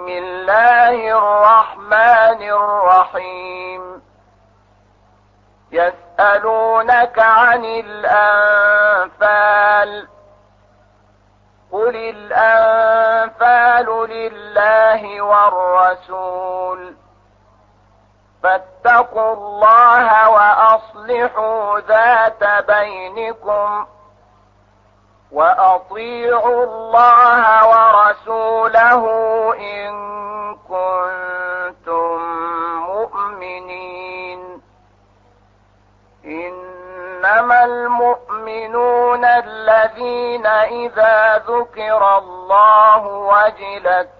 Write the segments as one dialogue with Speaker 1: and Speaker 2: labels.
Speaker 1: بسم الله الرحمن الرحيم يسألونك عن الأنفال قل الأنفال لله والرسول فاتقوا الله وأصلحوا ذات بينكم وأطيعوا الله ورسوله إن كنتم مؤمنين. إنما المؤمنون الذين إذا ذكر الله وجلت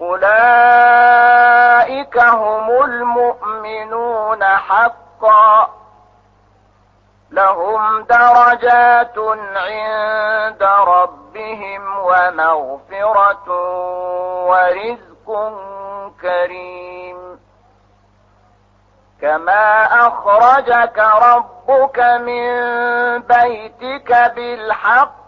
Speaker 1: أولئك هم المؤمنون حقا. لهم درجات عند ربهم ومغفرة ورزق كريم. كما أخرجك ربك من بيتك بالحق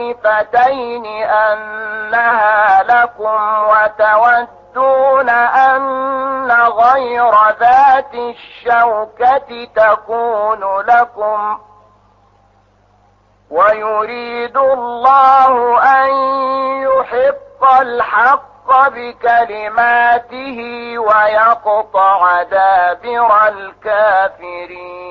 Speaker 1: الطائفتين أنها لكم وتودون أن غير ذات الشوكة تكون لكم ويريد الله أن يحق الحق بكلماته ويقطع دابر الكافرين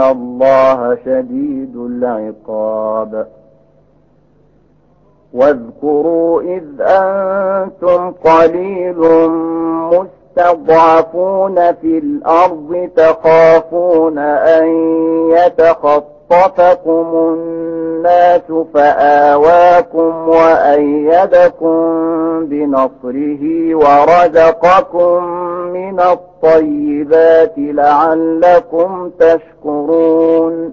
Speaker 2: الله شديد العقاب واذكروا إذ أنتم قليل مستضعفون في الأرض تخافون أن يتخطفكم الناس فآواكم وأيدكم بنصره ورزقكم من الطيبات لعلكم تشكرون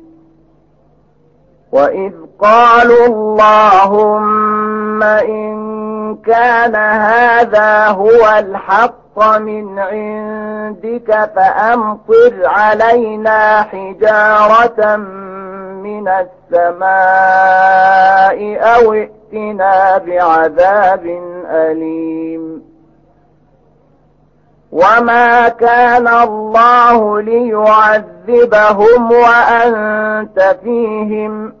Speaker 2: وإذ قالوا اللهم إن كان هذا هو الحق من عندك فأمطر علينا حجارة من السماء أو ائتنا بعذاب أليم وما كان الله ليعذبهم وأنت فيهم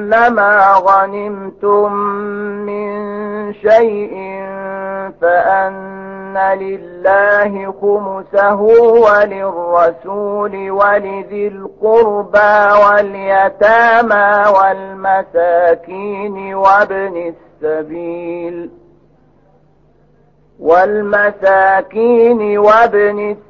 Speaker 2: أنما غنمتم من شيء فأن لله خمسه وللرسول ولذي القربى واليتامى والمساكين وابن السبيل والمساكين وابن السبيل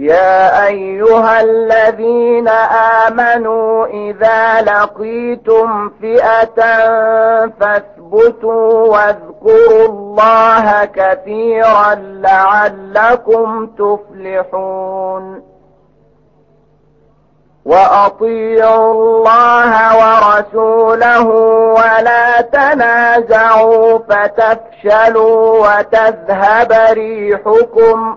Speaker 2: يا أيها الذين آمنوا إذا لقيتم فئة فاثبتوا واذكروا الله كثيرا لعلكم تفلحون. وأطيعوا الله ورسوله ولا تنازعوا فتفشلوا وتذهب ريحكم.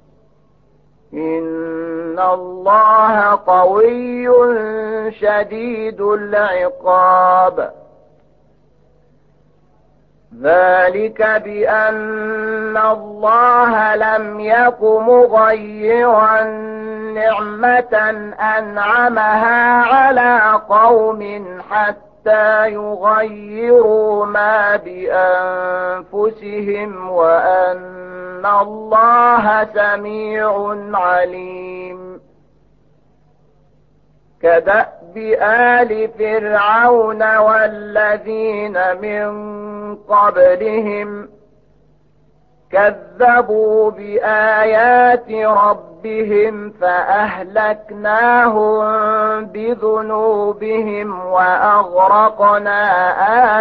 Speaker 2: إن الله قوي شديد العقاب ذلك بأن الله لم يك مغيرا نعمة أنعمها على قوم حتى يغيروا ما بأنفسهم وأن الله سميع عليم. كدأب آل فرعون والذين من قبلهم كذبوا بآيات ربهم فأهلكناهم بذنوبهم وأغرقنا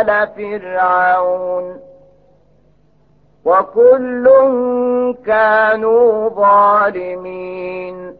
Speaker 2: آل فرعون وكل كانوا ظالمين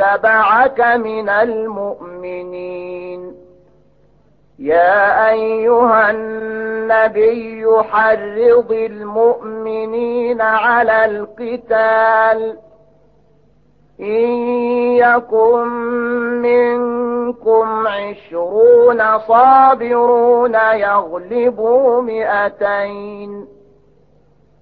Speaker 2: اتبعك من المؤمنين. يا أيها النبي حرض المؤمنين على القتال. إن يكن منكم عشرون صابرون يغلبوا مئتين.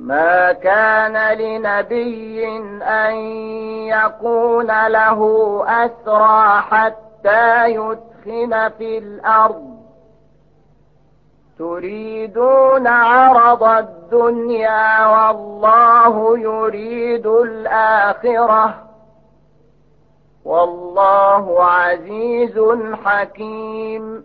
Speaker 2: ما كان لنبي أن يكون له أسرى حتى يدخن في الأرض. تريدون عرض الدنيا والله يريد الآخرة. والله عزيز حكيم.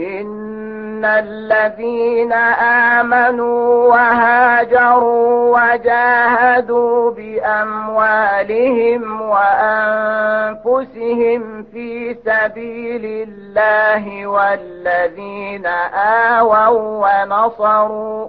Speaker 2: إن الذين آمنوا وهاجروا وجاهدوا بأموالهم وأنفسهم في سبيل الله والذين آووا ونصروا